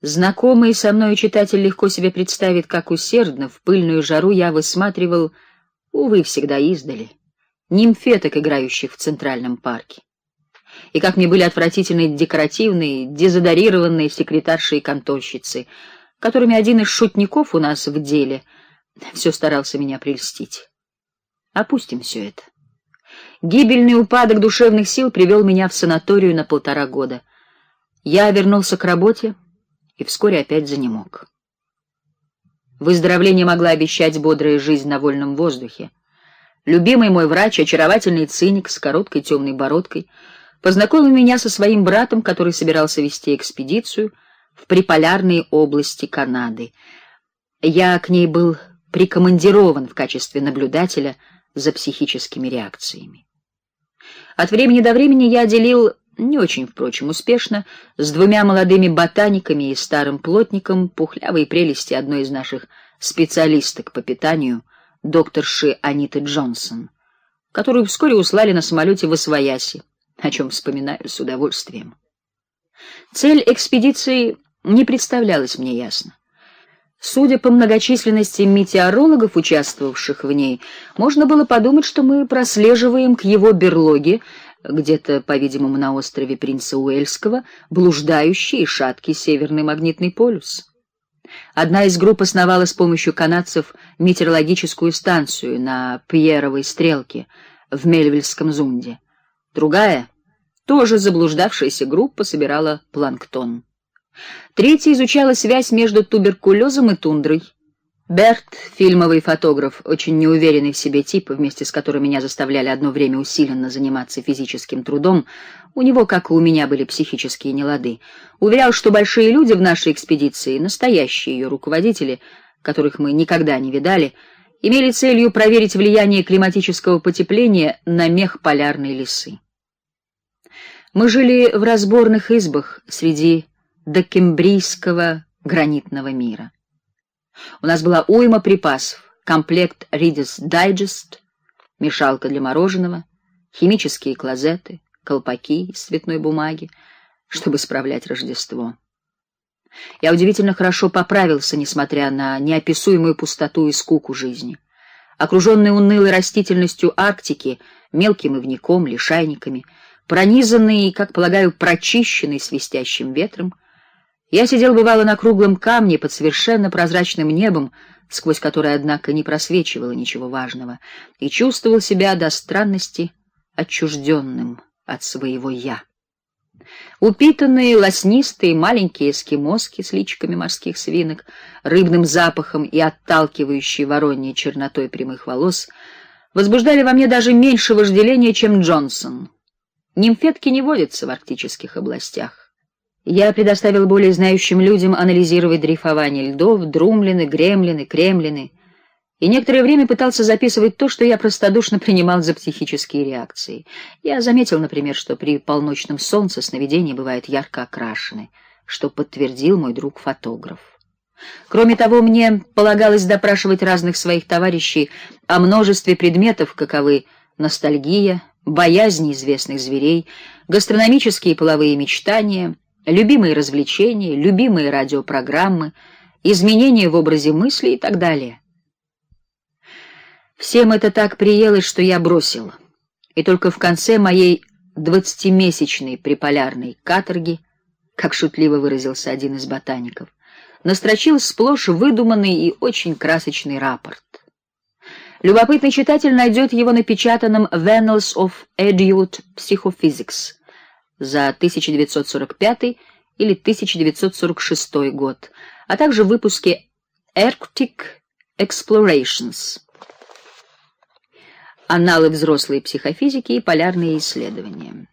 Знакомый со мной читатель легко себе представит, как усердно в пыльную жару я высматривал, увы, всегда издали, нимфеток, играющих в Центральном парке. И как мне были отвратительны декоративные, дезодорированные секретарши и конторщицы, которыми один из шутников у нас в деле все старался меня прельстить. Опустим все это. Гибельный упадок душевных сил привел меня в санаторию на полтора года. Я вернулся к работе и вскоре опять занемог. Выздоровление могла обещать бодрая жизнь на вольном воздухе. Любимый мой врач, очаровательный циник с короткой темной бородкой, познакомил меня со своим братом, который собирался вести экспедицию в приполярные области Канады. Я к ней был прикомандирован в качестве наблюдателя за психическими реакциями. От времени до времени я делил не очень, впрочем, успешно с двумя молодыми ботаниками и старым плотником пухлявые прелести одной из наших специалисток по питанию, докторши Аниты Джонсон, которую вскоре услали на самолете в Освояси, о чем вспоминаю с удовольствием. Цель экспедиции не представлялась мне ясно. Судя по многочисленности метеорологов, участвовавших в ней, можно было подумать, что мы прослеживаем к его берлоге, где-то, по-видимому, на острове Принца Уэльского, блуждающий и шаткий северный магнитный полюс. Одна из групп основала с помощью канадцев метеорологическую станцию на Пьеровой стрелке в Мельвильском зунде. Другая, тоже заблуждавшаяся группа, собирала планктон. Третья изучала связь между туберкулезом и тундрой. Берт, фильмовый фотограф, очень неуверенный в себе тип, вместе с которым меня заставляли одно время усиленно заниматься физическим трудом, у него, как и у меня, были психические нелады. Уверял, что большие люди в нашей экспедиции, настоящие ее руководители, которых мы никогда не видали, имели целью проверить влияние климатического потепления на мех полярной лисы. Мы жили в разборных избах среди докембрийского гранитного мира. У нас была уйма припасов: комплект Reader's Digest, мешалка для мороженого, химические клозеты, колпаки из цветной бумаги, чтобы справлять Рождество. Я удивительно хорошо поправился, несмотря на неописуемую пустоту и скуку жизни. Окруженный унылой растительностью Арктики, мелким ивняком, лишайниками, пронизанный, как полагаю, прочищенный свистящим ветром, я сидел бывало на круглом камне под совершенно прозрачным небом, сквозь которое однако не просвечивало ничего важного, и чувствовал себя до странности отчужденным от своего я. Упитанные, лоснистые маленькие эскимоски с личиками морских свинок, рыбным запахом и отталкивающей вороньей чернотой прямых волос возбуждали во мне даже меньше вожделения, чем Джонсон. Нимфетки не водятся в арктических областях. Я предоставил более знающим людям анализировать дрейфование льдов, друмлины, гремлины, кремлины, и некоторое время пытался записывать то, что я простодушно принимал за психические реакции. Я заметил, например, что при полночном солнце сновидения бывают ярко окрашены, что подтвердил мой друг-фотограф. Кроме того, мне полагалось допрашивать разных своих товарищей о множестве предметов, каковы ностальгия, боязнь известных зверей, гастрономические половые мечтания, любимые развлечения, любимые радиопрограммы, изменения в образе мысли и так далее. Всем это так приелось, что я бросил. И только в конце моей двадцатимесячной приполярной каторги, как шутливо выразился один из ботаников, настрочил сплошь выдуманный и очень красочный рапорт. Любопытный читатель найдет его напечатанным в Annals of Adult Psychophysics за 1945 или 1946 год, а также в выпуске Arctic Explorations. Аналы взрослой психофизики и полярные исследования.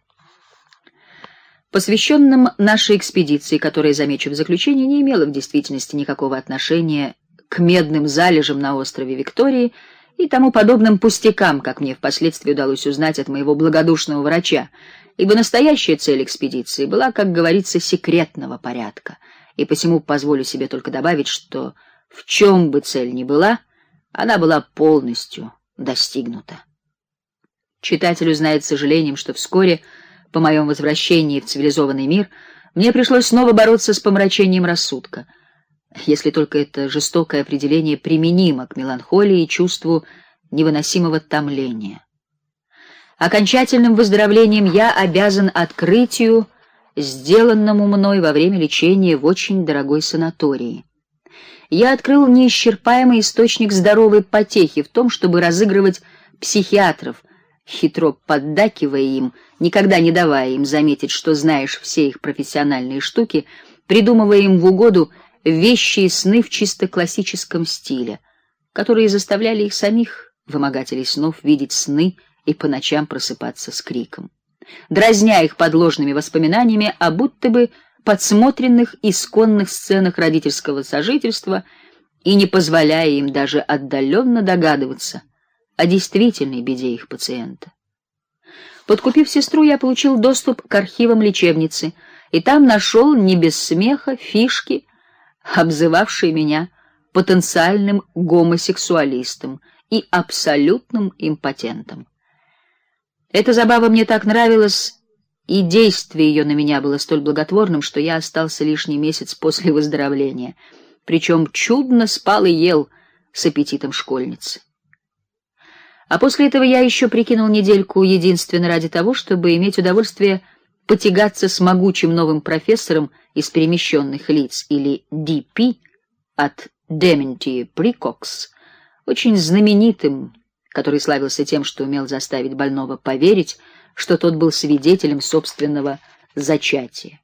Посвященным нашей экспедиции, которая, замечу в заключении, не имела в действительности никакого отношения к медным залежам на острове Виктории, и тому подобным пустякам, как мне впоследствии удалось узнать от моего благодушного врача, ибо настоящая цель экспедиции была, как говорится, секретного порядка. И посему позволю себе только добавить, что в чем бы цель ни была, она была полностью достигнута. Читатель узнает с сожалением, что вскоре по моем возвращении в цивилизованный мир Мне пришлось снова бороться с помрачением рассудка, если только это жестокое определение применимо к меланхолии и чувству невыносимого томления. Окончательным выздоровлением я обязан открытию, сделанному мной во время лечения в очень дорогой санатории. Я открыл неисчерпаемый источник здоровой потехи в том, чтобы разыгрывать психиатров, хитро поддакивая им, никогда не давая им заметить, что знаешь все их профессиональные штуки, придумывая им в угоду вещи и сны в чисто классическом стиле, которые заставляли их самих, вымогателей снов, видеть сны и по ночам просыпаться с криком, дразня их подложными воспоминаниями о будто бы подсмотренных исконных сценах родительского сожительства и не позволяя им даже отдаленно догадываться о действительной беде их пациента. Подкупив сестру, я получил доступ к архивам лечебницы, и там нашел не без смеха фишки, обзывавшие меня потенциальным гомосексуалистом и абсолютным импотентом. Эта забава мне так нравилась, и действие ее на меня было столь благотворным, что я остался лишний месяц после выздоровления, причем чудно спал и ел с аппетитом школьницы. А после этого я еще прикинул недельку единственно ради того, чтобы иметь удовольствие потягаться с могучим новым профессором из перемещенных лиц или ДП от Dementi Precox, очень знаменитым, который славился тем, что умел заставить больного поверить, что тот был свидетелем собственного зачатия.